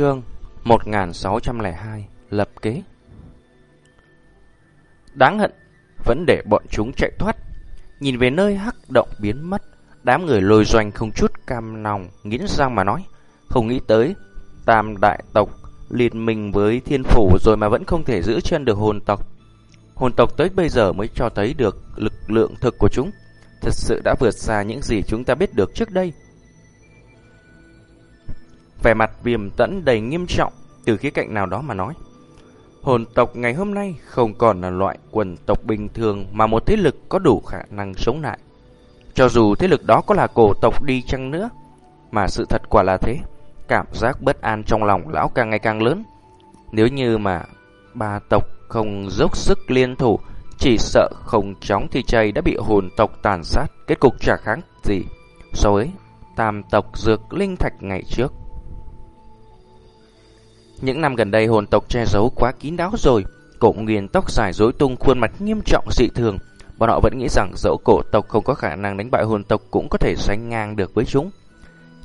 Chương 1602 Lập kế. Đáng hận, Vẫn để bọn chúng chạy thoát. Nhìn về nơi hắc động biến mất, Đám người lôi doanh không chút cam lòng, Nghiến răng mà nói, Không nghĩ tới, Tam đại tộc liệt mình với thiên phủ Rồi mà vẫn không thể giữ chân được hồn tộc. Hồn tộc tới bây giờ mới cho thấy được Lực lượng thực của chúng. Thật sự đã vượt xa những gì chúng ta biết được trước đây. Vẻ mặt viêm tẫn đầy nghiêm trọng từ khía cạnh nào đó mà nói. Hồn tộc ngày hôm nay không còn là loại quần tộc bình thường mà một thế lực có đủ khả năng sống lại. Cho dù thế lực đó có là cổ tộc đi chăng nữa, mà sự thật quả là thế, cảm giác bất an trong lòng lão càng ngày càng lớn. Nếu như mà ba tộc không dốc sức liên thủ, chỉ sợ không chóng thì chay đã bị hồn tộc tàn sát, kết cục chả kháng gì so với tam tộc dược linh thạch ngày trước. Những năm gần đây hồn tộc che giấu quá kín đáo rồi, cổ nguyên tóc dài rối tung khuôn mặt nghiêm trọng dị thường. Bọn họ vẫn nghĩ rằng dẫu cổ tộc không có khả năng đánh bại hồn tộc cũng có thể sánh ngang được với chúng.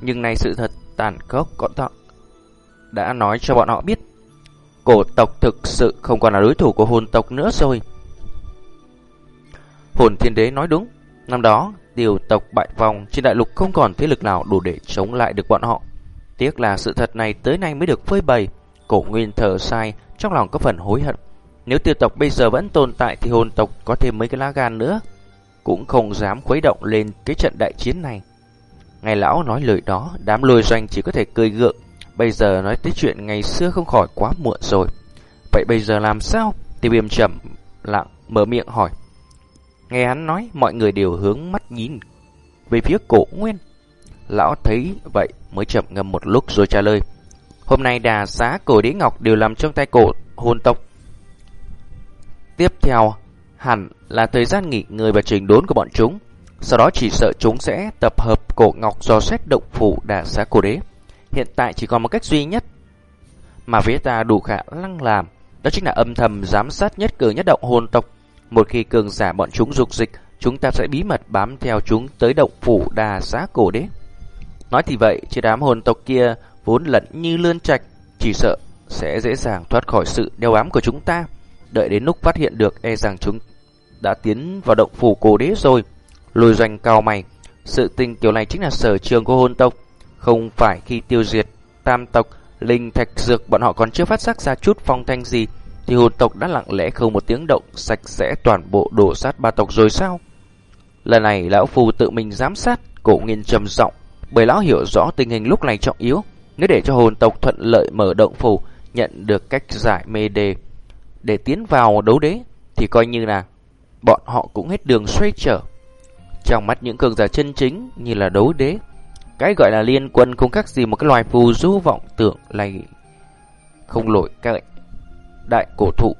Nhưng nay sự thật tàn khốc có thọ đã nói cho bọn họ biết cổ tộc thực sự không còn là đối thủ của hồn tộc nữa rồi. Hồn thiên đế nói đúng, năm đó điều tộc bại vòng trên đại lục không còn thế lực nào đủ để chống lại được bọn họ. Tiếc là sự thật này tới nay mới được phơi bày. Cổ Nguyên thở sai, trong lòng có phần hối hận. Nếu tiêu tộc bây giờ vẫn tồn tại thì hồn tộc có thêm mấy cái lá gan nữa. Cũng không dám khuấy động lên cái trận đại chiến này. Ngày lão nói lời đó, đám lôi doanh chỉ có thể cười gượng. Bây giờ nói tới chuyện ngày xưa không khỏi quá muộn rồi. Vậy bây giờ làm sao? Tiêu viêm chậm lặng mở miệng hỏi. Nghe hắn nói, mọi người đều hướng mắt nhìn về phía cổ nguyên. Lão thấy vậy mới chậm ngâm một lúc rồi trả lời. Hôm nay đà xá cổ đế ngọc đều nằm trong tay cổ hồn tộc. Tiếp theo, hẳn là thời gian nghỉ ngơi và trình đốn của bọn chúng. Sau đó chỉ sợ chúng sẽ tập hợp cổ ngọc do xét động phủ đà xá cổ đế. Hiện tại chỉ còn một cách duy nhất mà phía ta đủ khả năng làm. Đó chính là âm thầm giám sát nhất cử nhất động hồn tộc. Một khi cường giả bọn chúng dục dịch, chúng ta sẽ bí mật bám theo chúng tới động phủ đà xá cổ đế. Nói thì vậy, chứ đám hồn tộc kia vốn lẫn như lươn trạch, chỉ sợ sẽ dễ dàng thoát khỏi sự đeo ám của chúng ta. Đợi đến lúc phát hiện được e rằng chúng đã tiến vào động phủ cổ đế rồi. Lùi doanh cao mày, sự tình kiểu này chính là sở trường của hồn tộc. Không phải khi tiêu diệt tam tộc, linh thạch dược bọn họ còn chưa phát giác ra chút phong thanh gì, thì hồn tộc đã lặng lẽ không một tiếng động sạch sẽ toàn bộ đổ sát ba tộc rồi sao? Lần này lão phù tự mình giám sát, cổ nghiên trầm giọng bởi lão hiểu rõ tình hình lúc này trọng yếu. Nếu để cho hồn tộc thuận lợi mở động phủ, nhận được cách giải mê đề để tiến vào đấu đế, thì coi như là bọn họ cũng hết đường xoay trở. Trong mắt những cường giả chân chính như là đấu đế, cái gọi là liên quân không khác gì một cái loài phù du vọng tưởng này không lỗi các đại cổ thụ.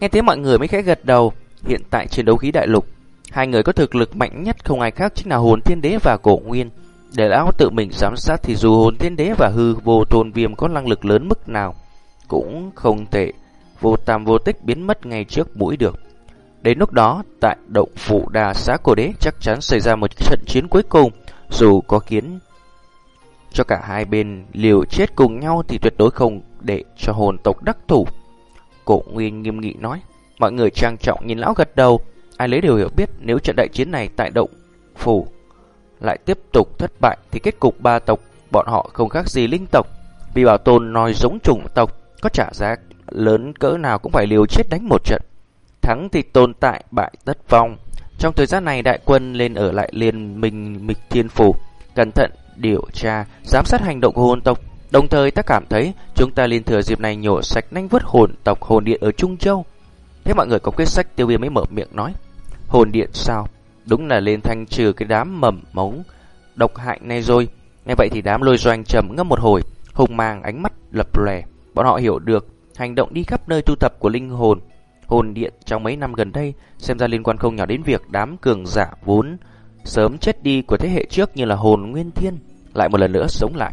Nghe thế mọi người mới khẽ gật đầu, hiện tại chiến đấu khí đại lục Hai người có thực lực mạnh nhất không ai khác chính là hồn thiên đế và cổ nguyên. Để lão tự mình giám sát thì dù hồn thiên đế và hư vô tôn viêm có năng lực lớn mức nào, cũng không thể vô tam vô tích biến mất ngay trước mũi được. Đến lúc đó, tại động phủ đà xá cổ đế chắc chắn xảy ra một trận chiến cuối cùng, dù có kiến cho cả hai bên liều chết cùng nhau thì tuyệt đối không để cho hồn tộc đắc thủ. Cổ Nguyên nghiêm nghị nói, mọi người trang trọng nhìn lão gật đầu, Ai lấy đều hiểu biết nếu trận đại chiến này tại động phủ lại tiếp tục thất bại thì kết cục ba tộc bọn họ không khác gì linh tộc. Vì bảo tồn nói giống chủng tộc có trả giá lớn cỡ nào cũng phải liều chết đánh một trận. Thắng thì tồn tại, bại tất vong. Trong thời gian này đại quân lên ở lại liên minh mịch thiên phủ, cẩn thận điều tra, giám sát hành động của hồn tộc. Đồng thời ta cảm thấy chúng ta liên thừa dịp này nhổ sạch nanh vứt hồn tộc hồn điện ở Trung Châu. Thế mọi người có quyết sách tiêu viêm mới mở miệng nói. Hồn điện sao? Đúng là lên thanh trừ cái đám mầm mống độc hại này rồi. Ngay vậy thì đám lôi doanh trầm ngâm một hồi, hùng mang ánh mắt lập lè. Bọn họ hiểu được hành động đi khắp nơi tu tập của linh hồn. Hồn điện trong mấy năm gần đây xem ra liên quan không nhỏ đến việc đám cường giả vốn sớm chết đi của thế hệ trước như là hồn nguyên thiên lại một lần nữa sống lại.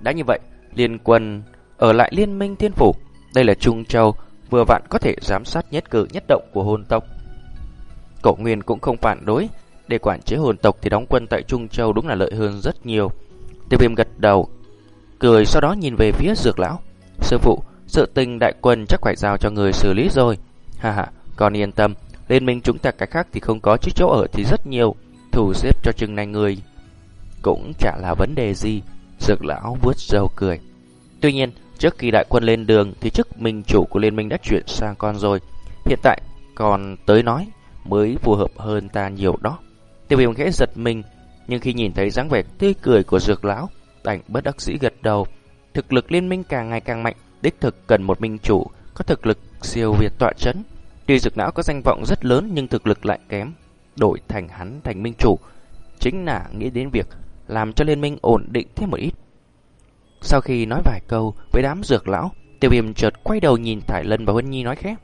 Đã như vậy, liên quân ở lại liên minh thiên phủ. Đây là Trung Châu vừa vặn có thể giám sát nhất cử nhất động của hồn tộc. Cậu Nguyên cũng không phản đối, để quản chế hồn tộc thì đóng quân tại Trung Châu đúng là lợi hơn rất nhiều. Tiêu viêm gật đầu, cười sau đó nhìn về phía dược lão. Sư phụ, sự tình đại quân chắc phải giao cho người xử lý rồi. Ha ha, con yên tâm, liên minh chúng ta cái khác thì không có chứ chỗ ở thì rất nhiều. Thủ xếp cho chừng này người cũng chả là vấn đề gì. Dược lão vuốt râu cười. Tuy nhiên, trước khi đại quân lên đường thì chức minh chủ của liên minh đã chuyển sang con rồi. Hiện tại còn tới nói mới phù hợp hơn ta nhiều đó. Tiêu viêm khẽ giật mình, nhưng khi nhìn thấy dáng vẻ tươi cười của dược lão, đành bất đắc dĩ gật đầu. Thực lực liên minh càng ngày càng mạnh, đích thực cần một minh chủ có thực lực siêu việt tọa chấn. Tuy dược lão có danh vọng rất lớn nhưng thực lực lại kém, đổi thành hắn thành minh chủ, chính là nghĩ đến việc làm cho liên minh ổn định thêm một ít. Sau khi nói vài câu với đám dược lão, tiêu viêm chợt quay đầu nhìn Thải Lân và Huân Nhi nói khép.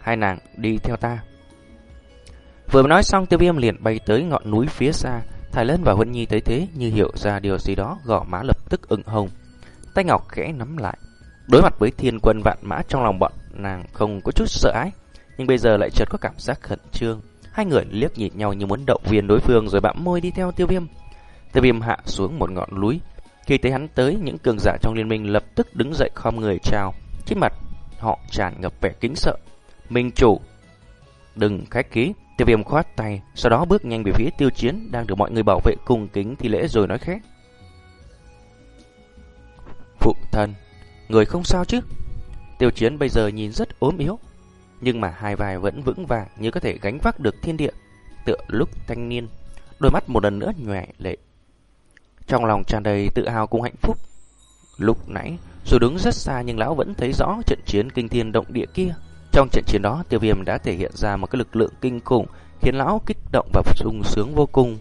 Hai nàng đi theo ta. Vừa nói xong tiêu viêm liền bay tới ngọn núi phía xa. Thái Lân và Huân Nhi thấy thế như hiểu ra điều gì đó gõ má lập tức ửng hồng. Tay ngọc khẽ nắm lại. Đối mặt với thiên quân vạn mã trong lòng bọn nàng không có chút sợ ái. Nhưng bây giờ lại chợt có cảm giác khẩn trương. Hai người liếc nhìn nhau như muốn động viên đối phương rồi bạm môi đi theo tiêu viêm. Tiêu viêm hạ xuống một ngọn núi. Khi thấy hắn tới, những cường giả trong liên minh lập tức đứng dậy khom người chào. Trên mặt họ tràn ngập vẻ kính sợ. Minh chủ, đừng khách khí. Tiêu viêm khoát tay, sau đó bước nhanh về phía tiêu chiến đang được mọi người bảo vệ cùng kính thi lễ rồi nói khẽ. Phụ thân, người không sao chứ? Tiêu chiến bây giờ nhìn rất ốm yếu, nhưng mà hai vai vẫn vững vàng như có thể gánh vác được thiên địa, tựa lúc thanh niên, đôi mắt một lần nữa nhòe lệ. Trong lòng tràn đầy tự hào cùng hạnh phúc. Lúc nãy, dù đứng rất xa nhưng lão vẫn thấy rõ trận chiến kinh thiên động địa kia. Trong trận chiến đó, tiêu viêm đã thể hiện ra một cái lực lượng kinh khủng, khiến lão kích động và sung sướng vô cùng.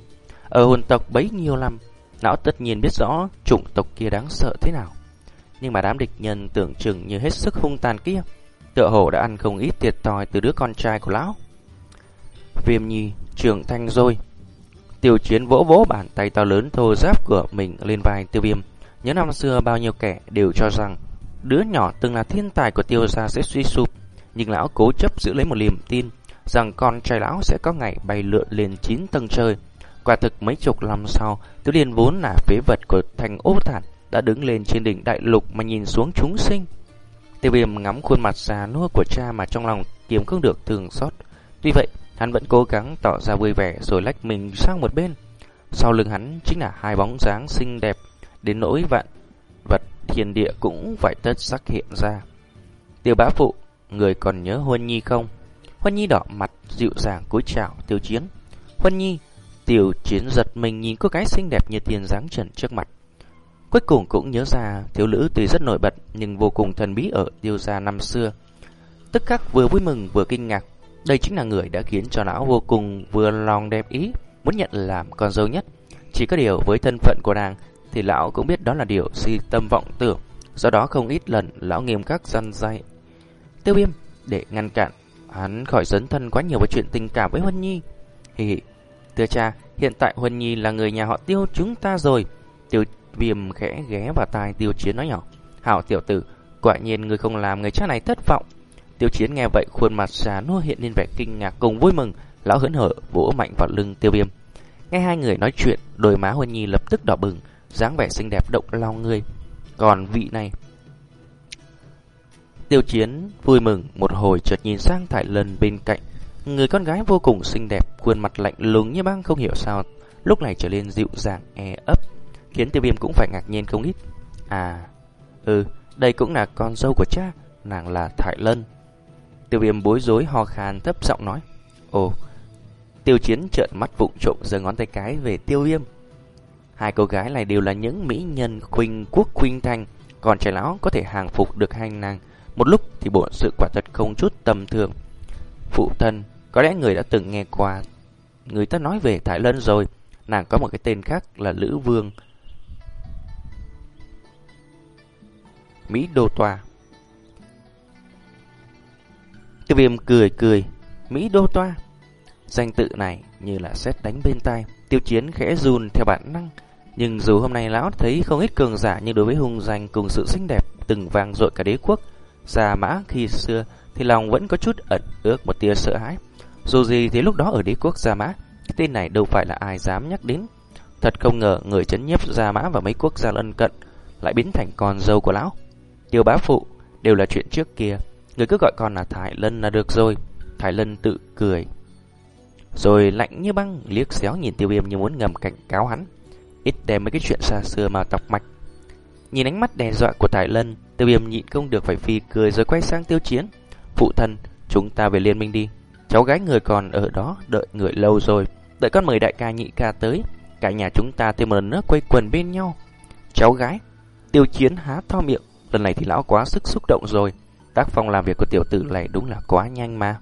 Ở hồn tộc bấy nhiêu năm, lão tất nhiên biết rõ chủng tộc kia đáng sợ thế nào. Nhưng mà đám địch nhân tưởng chừng như hết sức hung tàn kia, tựa hồ đã ăn không ít thiệt thòi từ đứa con trai của lão. Viêm nhi, trưởng thanh rồi. Tiêu chiến vỗ vỗ bàn tay to lớn thô giáp của mình lên vai tiêu viêm. Nhớ năm xưa bao nhiêu kẻ đều cho rằng đứa nhỏ từng là thiên tài của tiêu gia sẽ suy sụp nhưng lão cố chấp giữ lấy một niềm tin rằng con trai lão sẽ có ngày bay lượn lên chín tầng trời. Quả thực mấy chục năm sau, Tiểu Liên vốn là phế vật của thành ô thản đã đứng lên trên đỉnh đại lục mà nhìn xuống chúng sinh. Tiêu viêm ngắm khuôn mặt già nua của cha mà trong lòng kiếm không được thường xót. Tuy vậy, hắn vẫn cố gắng tỏ ra vui vẻ rồi lách mình sang một bên. Sau lưng hắn chính là hai bóng dáng xinh đẹp, đến nỗi vạn vật thiên địa cũng phải tất sắc hiện ra. Tiêu bá phụ Người còn nhớ Huân Nhi không? Huân Nhi đỏ mặt, dịu dàng cúi chào tiêu chiến. Huân Nhi, tiêu chiến giật mình nhìn cô gái xinh đẹp như tiền dáng trần trước mặt. Cuối cùng cũng nhớ ra thiếu nữ tuy rất nổi bật nhưng vô cùng thần bí ở tiêu gia năm xưa. Tức khắc vừa vui mừng vừa kinh ngạc. Đây chính là người đã khiến cho lão vô cùng vừa lòng đẹp ý, muốn nhận làm con dâu nhất. Chỉ có điều với thân phận của nàng thì lão cũng biết đó là điều si tâm vọng tưởng. Do đó không ít lần lão nghiêm khắc răn dạy tiêu viêm để ngăn cản hắn khỏi dấn thân quá nhiều vào chuyện tình cảm với Huân Nhi. Hì hì, thưa cha, hiện tại Huân Nhi là người nhà họ tiêu chúng ta rồi. Tiêu viêm khẽ ghé vào tai tiêu chiến nói nhỏ. Hảo tiểu tử, quả nhiên người không làm người cha này thất vọng. Tiêu chiến nghe vậy khuôn mặt già nua hiện lên vẻ kinh ngạc cùng vui mừng, lão hớn hở vỗ mạnh vào lưng tiêu viêm. Nghe hai người nói chuyện, đôi má Huân Nhi lập tức đỏ bừng, dáng vẻ xinh đẹp động lòng người. Còn vị này Tiêu chiến vui mừng một hồi chợt nhìn sang Thải Lân bên cạnh. Người con gái vô cùng xinh đẹp, khuôn mặt lạnh lùng như băng không hiểu sao, lúc này trở nên dịu dàng e ấp, khiến tiêu viêm cũng phải ngạc nhiên không ít. À, ừ, đây cũng là con dâu của cha, nàng là Thải Lân. Tiêu viêm bối rối ho khan thấp giọng nói. Ồ, tiêu chiến trợn mắt vụng trộm giơ ngón tay cái về tiêu viêm. Hai cô gái này đều là những mỹ nhân khuynh quốc khuynh thành, còn trai lão có thể hàng phục được hai nàng một lúc thì bộ sự quả thật không chút tầm thường. Phụ thân, có lẽ người đã từng nghe qua. Người ta nói về Thái Lân rồi, nàng có một cái tên khác là Lữ Vương. Mỹ Đô Toa Tiêu viêm cười cười, Mỹ Đô Toa. Danh tự này như là xét đánh bên tai, tiêu chiến khẽ run theo bản năng. Nhưng dù hôm nay lão thấy không ít cường giả nhưng đối với hung danh cùng sự xinh đẹp từng vang dội cả đế quốc, Già mã khi xưa thì lòng vẫn có chút ẩn ước một tia sợ hãi. Dù gì thì lúc đó ở đế quốc Gia mã, cái tên này đâu phải là ai dám nhắc đến. Thật không ngờ người chấn nhiếp Gia mã và mấy quốc gia lân cận lại biến thành con dâu của lão. Tiêu bá phụ đều là chuyện trước kia, người cứ gọi con là Thái Lân là được rồi. Thái Lân tự cười. Rồi lạnh như băng liếc xéo nhìn tiêu viêm như muốn ngầm cảnh cáo hắn. Ít đem mấy cái chuyện xa xưa mà tọc mạch. Nhìn ánh mắt đe dọa của Thái Lân, tiêu viêm nhịn không được phải phi cười rồi quay sang tiêu chiến. Phụ thân, chúng ta về liên minh đi. Cháu gái người còn ở đó đợi người lâu rồi. Đợi con mời đại ca nhị ca tới. Cả nhà chúng ta thêm một lần nữa quay quần bên nhau. Cháu gái, tiêu chiến há to miệng. Lần này thì lão quá sức xúc động rồi. Tác phong làm việc của tiểu tử này đúng là quá nhanh mà.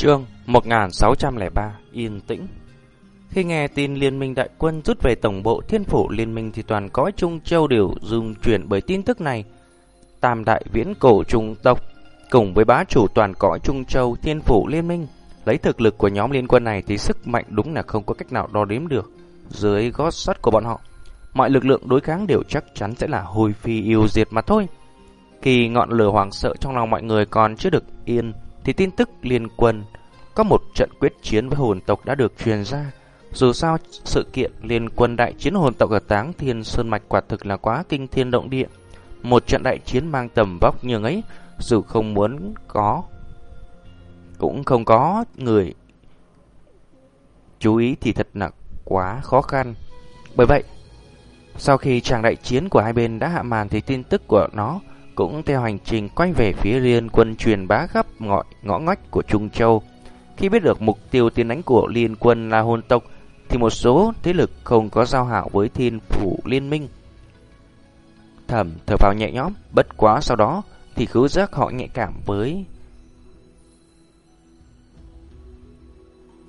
Chương 1603 Yên tĩnh Khi nghe tin Liên minh đại quân rút về tổng bộ thiên phủ Liên minh thì toàn cõi Trung Châu đều dùng chuyển bởi tin tức này. Tam đại viễn cổ trung tộc cùng với bá chủ toàn cõi Trung Châu thiên phủ Liên minh lấy thực lực của nhóm liên quân này thì sức mạnh đúng là không có cách nào đo đếm được. Dưới gót sắt của bọn họ, mọi lực lượng đối kháng đều chắc chắn sẽ là hồi phi yêu diệt mà thôi. Khi ngọn lửa hoàng sợ trong lòng mọi người còn chưa được yên thì tin tức liên quân có một trận quyết chiến với hồn tộc đã được truyền ra. Dù sao, sự kiện liên quân đại chiến hồn tộc ở Táng Thiên Sơn Mạch quả thực là quá kinh thiên động địa. Một trận đại chiến mang tầm vóc như ấy, dù không muốn có, cũng không có người chú ý thì thật là quá khó khăn. Bởi vậy, sau khi tràng đại chiến của hai bên đã hạ màn thì tin tức của nó cũng theo hành trình quay về phía liên quân truyền bá khắp ngõ, ngõ ngách của Trung Châu. Khi biết được mục tiêu tiến đánh của liên quân là hôn tộc, thì một số thế lực không có giao hảo với thiên phủ liên minh. Thẩm thở vào nhẹ nhõm, bất quá sau đó thì khứu giác họ nhạy cảm với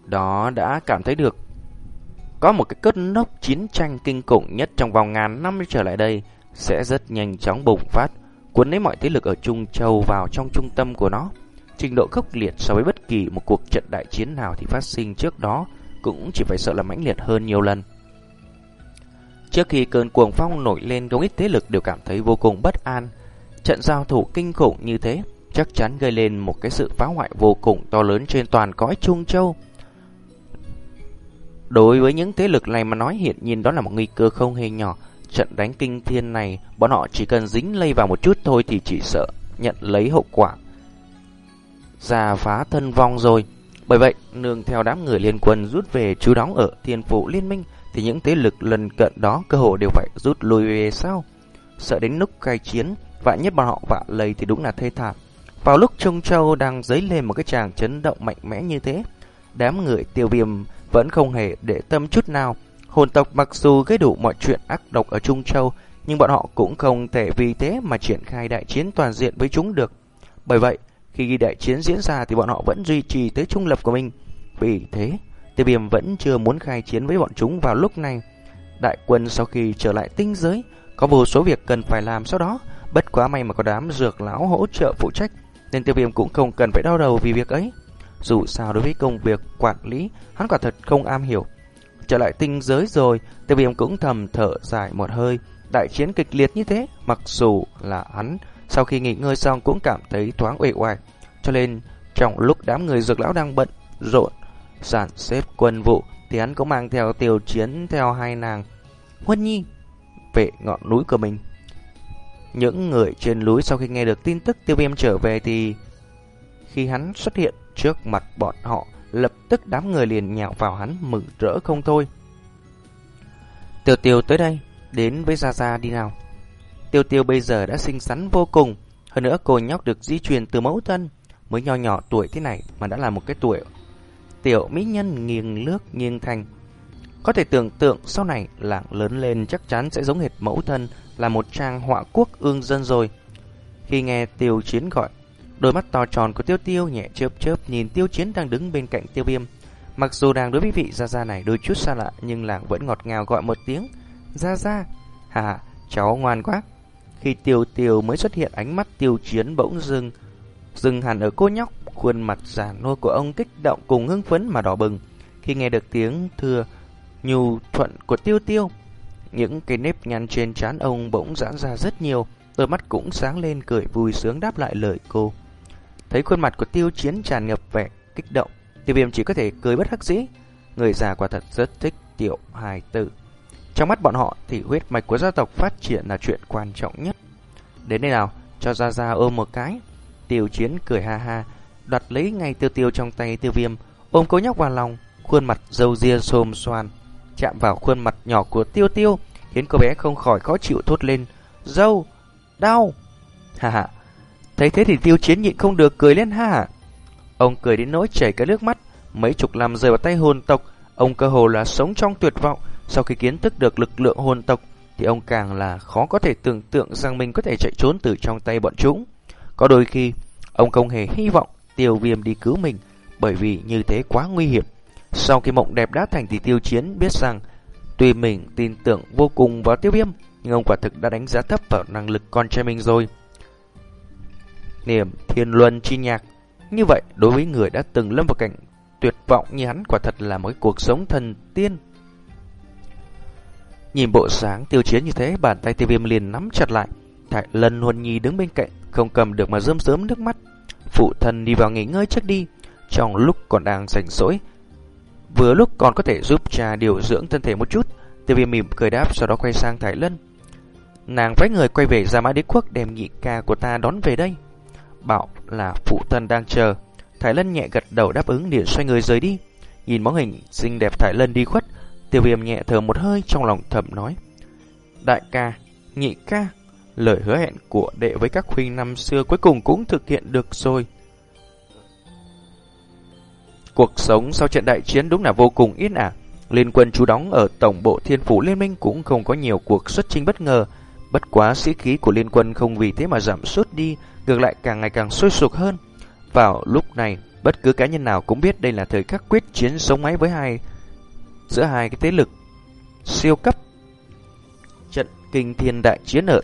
đó đã cảm thấy được có một cái cơn nốc chiến tranh kinh khủng nhất trong vòng ngàn năm trở lại đây sẽ rất nhanh chóng bùng phát cuốn lấy mọi thế lực ở Trung Châu vào trong trung tâm của nó. Trình độ khốc liệt so với bất kỳ một cuộc trận đại chiến nào thì phát sinh trước đó cũng chỉ phải sợ là mãnh liệt hơn nhiều lần. Trước khi cơn cuồng phong nổi lên, không ít thế lực đều cảm thấy vô cùng bất an. Trận giao thủ kinh khủng như thế chắc chắn gây lên một cái sự phá hoại vô cùng to lớn trên toàn cõi Trung Châu. Đối với những thế lực này mà nói hiện nhiên đó là một nguy cơ không hề nhỏ, Trận đánh kinh thiên này, bọn họ chỉ cần dính lây vào một chút thôi thì chỉ sợ nhận lấy hậu quả. Già phá thân vong rồi. Bởi vậy, nương theo đám người liên quân rút về trú đóng ở thiên phủ liên minh, thì những thế lực lần cận đó cơ hội đều phải rút lui về sau. Sợ đến lúc khai chiến, vạn nhất bọn họ vạ lây thì đúng là thê thảm. Vào lúc Trung Châu đang dấy lên một cái tràng chấn động mạnh mẽ như thế, đám người tiêu viêm vẫn không hề để tâm chút nào, Hồn tộc mặc dù gây đủ mọi chuyện ác độc ở Trung Châu, nhưng bọn họ cũng không thể vì thế mà triển khai đại chiến toàn diện với chúng được. Bởi vậy, khi đại chiến diễn ra thì bọn họ vẫn duy trì tới trung lập của mình. Vì thế, tiêu viêm vẫn chưa muốn khai chiến với bọn chúng vào lúc này. Đại quân sau khi trở lại tinh giới, có vô số việc cần phải làm sau đó. Bất quá may mà có đám dược lão hỗ trợ phụ trách, nên tiêu viêm cũng không cần phải đau đầu vì việc ấy. Dù sao đối với công việc quản lý, hắn quả thật không am hiểu trở lại tinh giới rồi, tiêu viêm cũng thầm thở dài một hơi. Đại chiến kịch liệt như thế, mặc dù là hắn sau khi nghỉ ngơi xong cũng cảm thấy thoáng uể oải. Cho nên, trong lúc đám người dược lão đang bận rộn, sản xếp quân vụ, thì hắn cũng mang theo tiêu chiến theo hai nàng. Huân Nhi, về ngọn núi của mình. Những người trên núi sau khi nghe được tin tức tiêu viêm trở về thì khi hắn xuất hiện trước mặt bọn họ Lập tức đám người liền nhạo vào hắn mừng rỡ không thôi. Tiêu tiêu tới đây, đến với Gia Gia đi nào. Tiêu tiêu bây giờ đã xinh xắn vô cùng, hơn nữa cô nhóc được di truyền từ mẫu thân, mới nho nhỏ tuổi thế này mà đã là một cái tuổi. Tiểu mỹ nhân nghiêng nước nghiêng thành. Có thể tưởng tượng sau này làng lớn lên chắc chắn sẽ giống hệt mẫu thân là một trang họa quốc ương dân rồi. Khi nghe tiêu chiến gọi, Đôi mắt to tròn của Tiêu Tiêu nhẹ chớp chớp nhìn Tiêu Chiến đang đứng bên cạnh Tiêu Viêm. Mặc dù đang đối với vị Gia Gia này đôi chút xa lạ nhưng làng vẫn ngọt ngào gọi một tiếng. Gia Gia, hà, cháu ngoan quá. Khi Tiêu Tiêu mới xuất hiện ánh mắt Tiêu Chiến bỗng dưng, dừng hẳn ở cô nhóc, khuôn mặt già nua của ông kích động cùng hưng phấn mà đỏ bừng. Khi nghe được tiếng thưa nhu thuận của Tiêu Tiêu, những cái nếp nhăn trên trán ông bỗng giãn ra rất nhiều, đôi mắt cũng sáng lên cười vui sướng đáp lại lời cô. Thấy khuôn mặt của tiêu chiến tràn ngập vẻ kích động Tiêu viêm chỉ có thể cười bất hắc dĩ. Người già quả thật rất thích tiểu hài tử. Trong mắt bọn họ thì huyết mạch của gia tộc phát triển là chuyện quan trọng nhất. Đến đây nào, cho Gia Gia ôm một cái. Tiêu chiến cười ha ha, đoạt lấy ngay tiêu tiêu trong tay tiêu viêm, ôm cô nhóc vào lòng, khuôn mặt dâu ria xồm xoan, chạm vào khuôn mặt nhỏ của tiêu tiêu, khiến cô bé không khỏi khó chịu thốt lên, dâu, đau. Ha ha, thấy thế thì tiêu chiến nhịn không được cười lên ha. Ông cười đến nỗi chảy cả nước mắt, mấy chục năm rơi vào tay hồn tộc, ông cơ hồ là sống trong tuyệt vọng, sau khi kiến thức được lực lượng hồn tộc thì ông càng là khó có thể tưởng tượng rằng mình có thể chạy trốn từ trong tay bọn chúng. Có đôi khi, ông không hề hy vọng tiêu viêm đi cứu mình, bởi vì như thế quá nguy hiểm. Sau khi mộng đẹp đã thành thì tiêu chiến biết rằng, tuy mình tin tưởng vô cùng vào tiêu viêm, nhưng ông quả thực đã đánh giá thấp vào năng lực con trai mình rồi. Niềm thiên luân chi nhạc Như vậy, đối với người đã từng lâm vào cảnh tuyệt vọng như hắn quả thật là một cuộc sống thần tiên. Nhìn bộ sáng tiêu chiến như thế, bàn tay tiêu viêm liền nắm chặt lại. Thải lần huân nhi đứng bên cạnh, không cầm được mà rơm rớm nước mắt. Phụ thân đi vào nghỉ ngơi trước đi, trong lúc còn đang rảnh rỗi. Vừa lúc còn có thể giúp cha điều dưỡng thân thể một chút, tiêu viêm mỉm cười đáp sau đó quay sang Thải Lân. Nàng phái người quay về ra mã đế quốc đem nhị ca của ta đón về đây. Bảo là phụ thân đang chờ. Thái Lân nhẹ gật đầu đáp ứng liền xoay người rời đi. Nhìn bóng hình xinh đẹp Thái Lân đi khuất, Tiêu viêm nhẹ thở một hơi trong lòng thầm nói. Đại ca, nhị ca, lời hứa hẹn của đệ với các huynh năm xưa cuối cùng cũng thực hiện được rồi. Cuộc sống sau trận đại chiến đúng là vô cùng yên ả. Liên quân chú đóng ở Tổng bộ Thiên Phủ Liên minh cũng không có nhiều cuộc xuất chinh bất ngờ. Bất quá sĩ khí của liên quân không vì thế mà giảm sút đi, ngược lại càng ngày càng sôi sục hơn. Vào lúc này, bất cứ cá nhân nào cũng biết đây là thời khắc quyết chiến sống máy với hai giữa hai cái thế lực siêu cấp. Trận kinh thiên đại chiến ở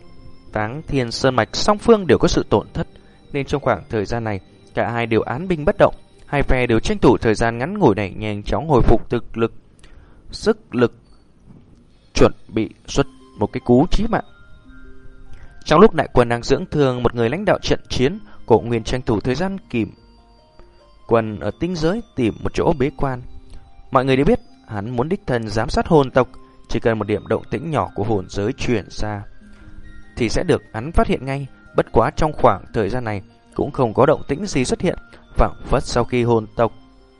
Táng Thiên Sơn Mạch song phương đều có sự tổn thất, nên trong khoảng thời gian này, cả hai đều án binh bất động, hai phe đều tranh thủ thời gian ngắn ngủi này nhanh chóng hồi phục thực lực, sức lực, chuẩn bị xuất một cái cú chí mạng. Trong lúc đại quân đang dưỡng thương một người lãnh đạo trận chiến, cổ nguyên tranh thủ thời gian kìm quân ở tinh giới tìm một chỗ bế quan. Mọi người đều biết Hắn muốn đích thân giám sát hồn tộc, chỉ cần một điểm động tĩnh nhỏ của hồn giới chuyển ra thì sẽ được hắn phát hiện ngay. Bất quá trong khoảng thời gian này cũng không có động tĩnh gì xuất hiện. Vẳng phất sau khi hồn tộc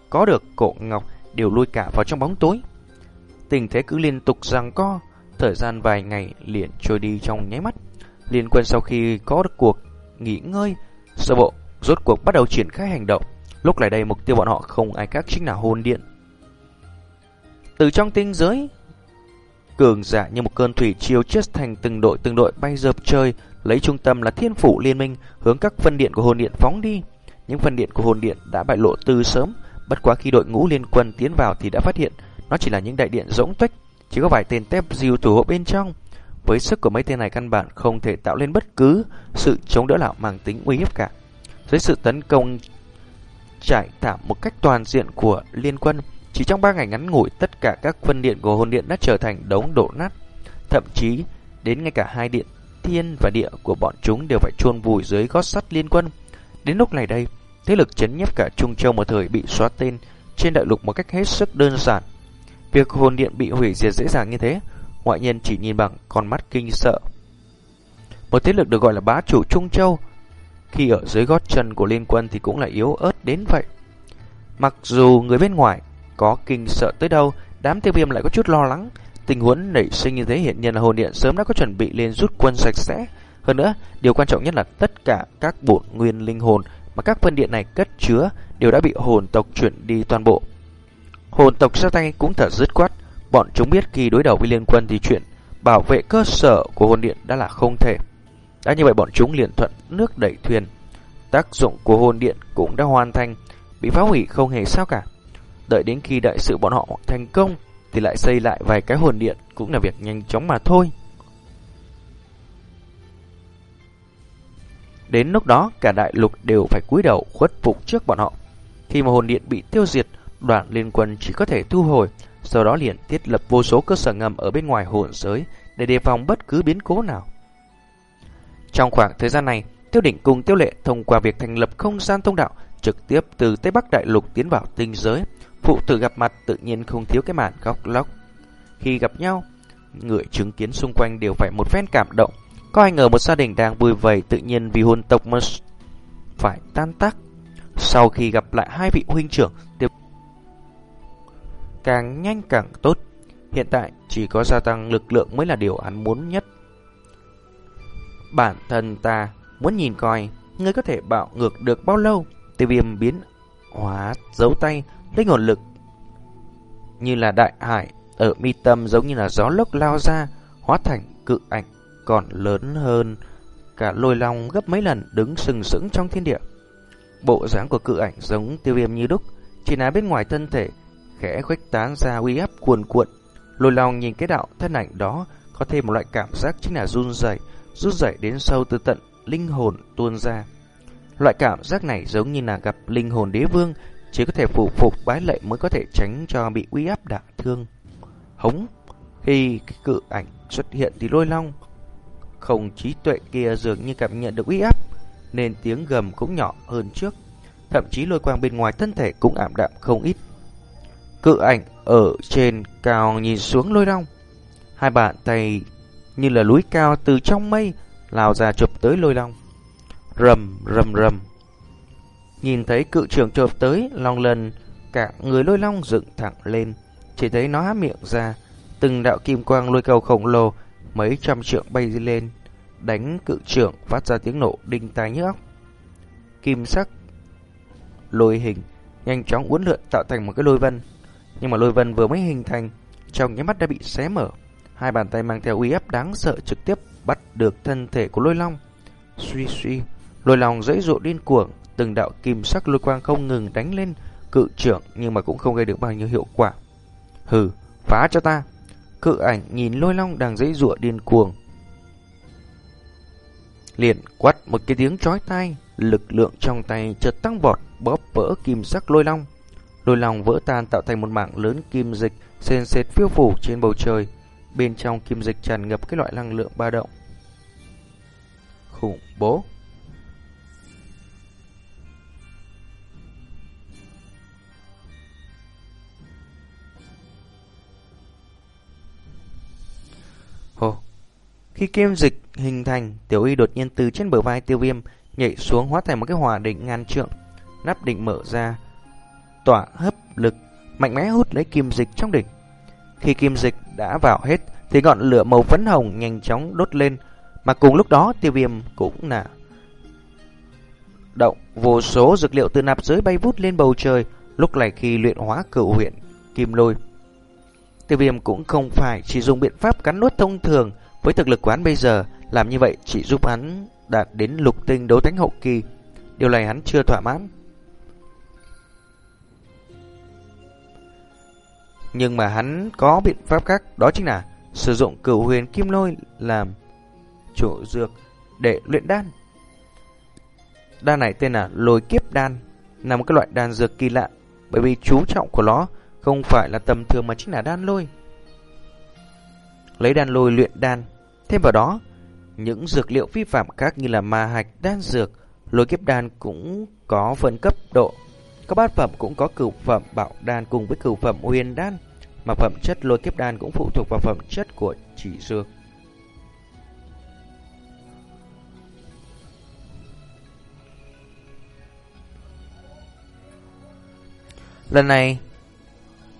có được cổ ngọc đều lui cả vào trong bóng tối. Tình thế cứ liên tục giằng co, thời gian vài ngày liền trôi đi trong nháy mắt. Liên quân sau khi có được cuộc nghỉ ngơi, sơ bộ rốt cuộc bắt đầu triển khai hành động. Lúc này đây mục tiêu bọn họ không ai khác chính là hồn điện. Từ trong tinh giới, cường giả như một cơn thủy triều chết thành từng đội từng đội bay dợp trời, lấy trung tâm là thiên phủ liên minh, hướng các phân điện của hồn điện phóng đi. Những phân điện của hồn điện đã bại lộ từ sớm, bất quá khi đội ngũ liên quân tiến vào thì đã phát hiện nó chỉ là những đại điện rỗng tuếch, chỉ có vài tên tép diêu thủ hộ bên trong. Với sức của mấy tên này căn bản không thể tạo lên bất cứ sự chống đỡ nào mang tính uy hiếp cả. Dưới sự tấn công trải thảm một cách toàn diện của liên quân, chỉ trong 3 ngày ngắn ngủi, tất cả các phân điện của hồn điện đã trở thành đống đổ nát. Thậm chí, đến ngay cả hai điện thiên và địa của bọn chúng đều phải chôn vùi dưới gót sắt liên quân. Đến lúc này đây, thế lực chấn nhấp cả Trung Châu một thời bị xóa tên trên đại lục một cách hết sức đơn giản. Việc hồn điện bị hủy diệt dễ dàng như thế, ngoại nhân chỉ nhìn bằng con mắt kinh sợ. Một thế lực được gọi là bá chủ Trung Châu, khi ở dưới gót chân của liên quân thì cũng là yếu ớt đến vậy. Mặc dù người bên ngoài có kinh sợ tới đâu, đám tiêu viêm lại có chút lo lắng. Tình huống nảy sinh như thế hiện nhiên là hồn điện sớm đã có chuẩn bị lên rút quân sạch sẽ. Hơn nữa, điều quan trọng nhất là tất cả các bổn nguyên linh hồn mà các phân điện này cất chứa đều đã bị hồn tộc chuyển đi toàn bộ. Hồn tộc ra tay cũng thở dứt quát, bọn chúng biết khi đối đầu với liên quân thì chuyện bảo vệ cơ sở của hồn điện đã là không thể. Đã như vậy bọn chúng liền thuận nước đẩy thuyền. Tác dụng của hồn điện cũng đã hoàn thành, bị phá hủy không hề sao cả. Đợi đến khi đại sự bọn họ thành công Thì lại xây lại vài cái hồn điện Cũng là việc nhanh chóng mà thôi Đến lúc đó cả đại lục đều phải cúi đầu khuất phục trước bọn họ Khi mà hồn điện bị tiêu diệt Đoàn liên quân chỉ có thể thu hồi sau đó liền thiết lập vô số cơ sở ngầm Ở bên ngoài hồn giới Để đề phòng bất cứ biến cố nào Trong khoảng thời gian này Tiêu đỉnh cùng tiêu lệ thông qua việc thành lập không gian thông đạo trực tiếp từ Tây Bắc Đại Lục tiến vào tinh giới. Phụ tử gặp mặt tự nhiên không thiếu cái màn khóc lóc. Khi gặp nhau, người chứng kiến xung quanh đều phải một phen cảm động. Có ai ngờ một gia đình đang vui vầy tự nhiên vì hôn tộc mà phải tan tác. Sau khi gặp lại hai vị huynh trưởng, càng nhanh càng tốt. Hiện tại chỉ có gia tăng lực lượng mới là điều hắn muốn nhất. Bản thân ta muốn nhìn coi ngươi có thể bạo ngược được bao lâu. Tiêu viêm biến hóa dấu tay, lấy hồn lực như là đại hải ở mi tâm giống như là gió lốc lao ra, hóa thành cự ảnh còn lớn hơn cả lôi long gấp mấy lần đứng sừng sững trong thiên địa. Bộ dáng của cự ảnh giống tiêu viêm như đúc, chỉ là bên ngoài thân thể khẽ khuếch tán ra uy áp cuồn cuộn. Lôi long nhìn cái đạo thân ảnh đó có thêm một loại cảm giác chính là run rẩy, run rẩy đến sâu từ tận linh hồn tuôn ra. Loại cảm giác này giống như là gặp linh hồn đế vương, chỉ có thể phụ phục bái lệ mới có thể tránh cho bị uy áp đả thương. Hống, khi cái cự ảnh xuất hiện thì lôi long, không trí tuệ kia dường như cảm nhận được uy áp, nên tiếng gầm cũng nhỏ hơn trước. Thậm chí lôi quang bên ngoài thân thể cũng ảm đạm không ít. Cự ảnh ở trên cao nhìn xuống lôi long. Hai bàn tay như là núi cao từ trong mây lao ra chụp tới lôi long. Rầm rầm rầm. Nhìn thấy cự trưởng chụp tới, long lần cả người lôi long dựng thẳng lên, chỉ thấy nó há miệng ra, từng đạo kim quang lôi cầu khổng lồ mấy trăm trượng bay lên, đánh cự trưởng phát ra tiếng nổ đinh tai nhức óc. Kim sắc lôi hình nhanh chóng uốn lượn tạo thành một cái lôi vân, nhưng mà lôi vân vừa mới hình thành, trong nháy mắt đã bị xé mở. Hai bàn tay mang theo uy áp đáng sợ trực tiếp bắt được thân thể của lôi long. Suy suy, lôi long dãy dụ điên cuồng, từng đạo kim sắc lôi quang không ngừng đánh lên cự trưởng nhưng mà cũng không gây được bao nhiêu hiệu quả. Hừ, phá cho ta. Cự ảnh nhìn lôi long đang dãy dụa điên cuồng. Liền quát một cái tiếng chói tai, lực lượng trong tay chợt tăng vọt bóp vỡ kim sắc lôi long. Lôi long vỡ tan tạo thành một mảng lớn kim dịch sền sệt phiêu phủ trên bầu trời. Bên trong kim dịch tràn ngập cái loại năng lượng ba động. Khủng bố. Hồ. Khi kim dịch hình thành, tiểu y đột nhiên từ trên bờ vai tiêu viêm nhảy xuống hóa thành một cái hỏa định ngàn trượng. Nắp định mở ra, tỏa hấp lực, mạnh mẽ hút lấy kim dịch trong đỉnh. Khi kim dịch đã vào hết, thì ngọn lửa màu phấn hồng nhanh chóng đốt lên, mà cùng lúc đó tiêu viêm cũng là động vô số dược liệu từ nạp giới bay vút lên bầu trời, lúc này khi luyện hóa cựu huyện kim lôi. Tiêu viêm cũng không phải chỉ dùng biện pháp cắn nuốt thông thường với thực lực quán bây giờ, làm như vậy chỉ giúp hắn đạt đến lục tinh đấu thánh hậu kỳ. Điều này hắn chưa thỏa mãn. Nhưng mà hắn có biện pháp khác, đó chính là sử dụng cửu huyền kim lôi làm chỗ dược để luyện đan. Đan này tên là lôi kiếp đan, là một cái loại đan dược kỳ lạ, bởi vì chú trọng của nó không phải là tầm thường mà chính là đan lôi. Lấy đan lôi luyện đan, thêm vào đó, những dược liệu vi phạm khác như là ma hạch, đan dược, lôi kiếp đan cũng có phân cấp độ. Các bát phẩm cũng có cửu phẩm bảo đan cùng với cửu phẩm huyền đan, mà phẩm chất lôi kiếp đan cũng phụ thuộc vào phẩm chất của chỉ dược. Lần này,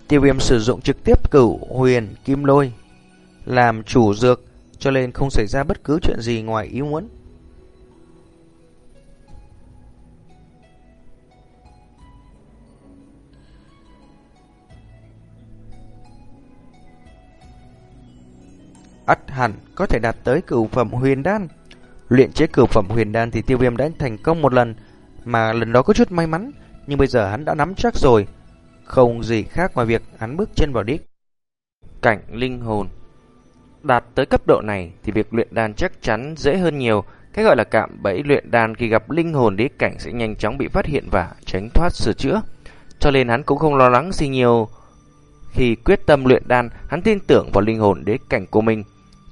tiêu viêm sử dụng trực tiếp cửu huyền kim lôi làm chủ dược cho nên không xảy ra bất cứ chuyện gì ngoài ý muốn. Ắt hẳn có thể đạt tới cửu phẩm huyền đan. Luyện chế cửu phẩm huyền đan thì tiêu viêm đã thành công một lần, mà lần đó có chút may mắn, nhưng bây giờ hắn đã nắm chắc rồi. Không gì khác ngoài việc hắn bước chân vào đích. Cảnh linh hồn Đạt tới cấp độ này thì việc luyện đan chắc chắn dễ hơn nhiều. Cái gọi là cạm bẫy luyện đan khi gặp linh hồn đế cảnh sẽ nhanh chóng bị phát hiện và tránh thoát sửa chữa. Cho nên hắn cũng không lo lắng gì nhiều. Khi quyết tâm luyện đan, hắn tin tưởng vào linh hồn đế cảnh của mình.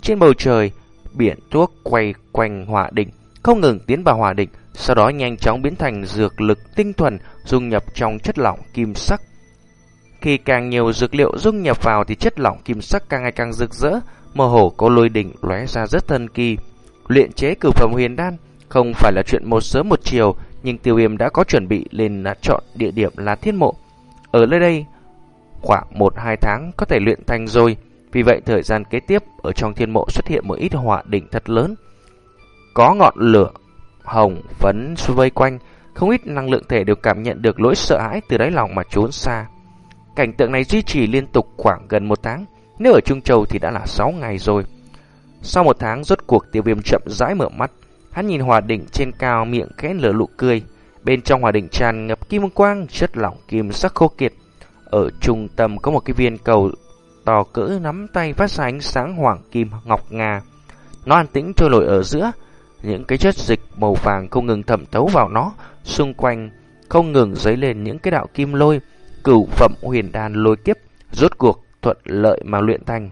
Trên bầu trời, biển thuốc quay quanh hỏa đỉnh, không ngừng tiến vào hỏa đỉnh, sau đó nhanh chóng biến thành dược lực tinh thuần dung nhập trong chất lỏng kim sắc. Khi càng nhiều dược liệu dung nhập vào thì chất lỏng kim sắc càng ngày càng rực rỡ, mơ hồ có lôi đỉnh lóe ra rất thân kỳ. Luyện chế cửu phẩm huyền đan không phải là chuyện một sớm một chiều, nhưng Tiêu Viêm đã có chuẩn bị nên đã chọn địa điểm là thiên mộ. Ở nơi đây, khoảng 1-2 tháng có thể luyện thành rồi. Vì vậy thời gian kế tiếp ở trong thiên mộ xuất hiện một ít hỏa đỉnh thật lớn. Có ngọn lửa hồng phấn xung vây quanh, không ít năng lượng thể đều cảm nhận được lỗi sợ hãi từ đáy lòng mà trốn xa. Cảnh tượng này duy trì liên tục khoảng gần một tháng, nếu ở Trung Châu thì đã là 6 ngày rồi. Sau một tháng rốt cuộc tiêu viêm chậm rãi mở mắt, hắn nhìn hòa đỉnh trên cao miệng khẽ lửa lụ cười. Bên trong hòa đỉnh tràn ngập kim quang, chất lỏng kim sắc khô kiệt. Ở trung tâm có một cái viên cầu to cỡ nắm tay phát ra ánh sáng hoàng kim ngọc ngà. Nó an tĩnh trôi nổi ở giữa, những cái chất dịch màu vàng không ngừng thẩm thấu vào nó, xung quanh không ngừng dấy lên những cái đạo kim lôi, cửu phẩm huyền đan lôi kiếp, rốt cuộc thuận lợi mà luyện thành.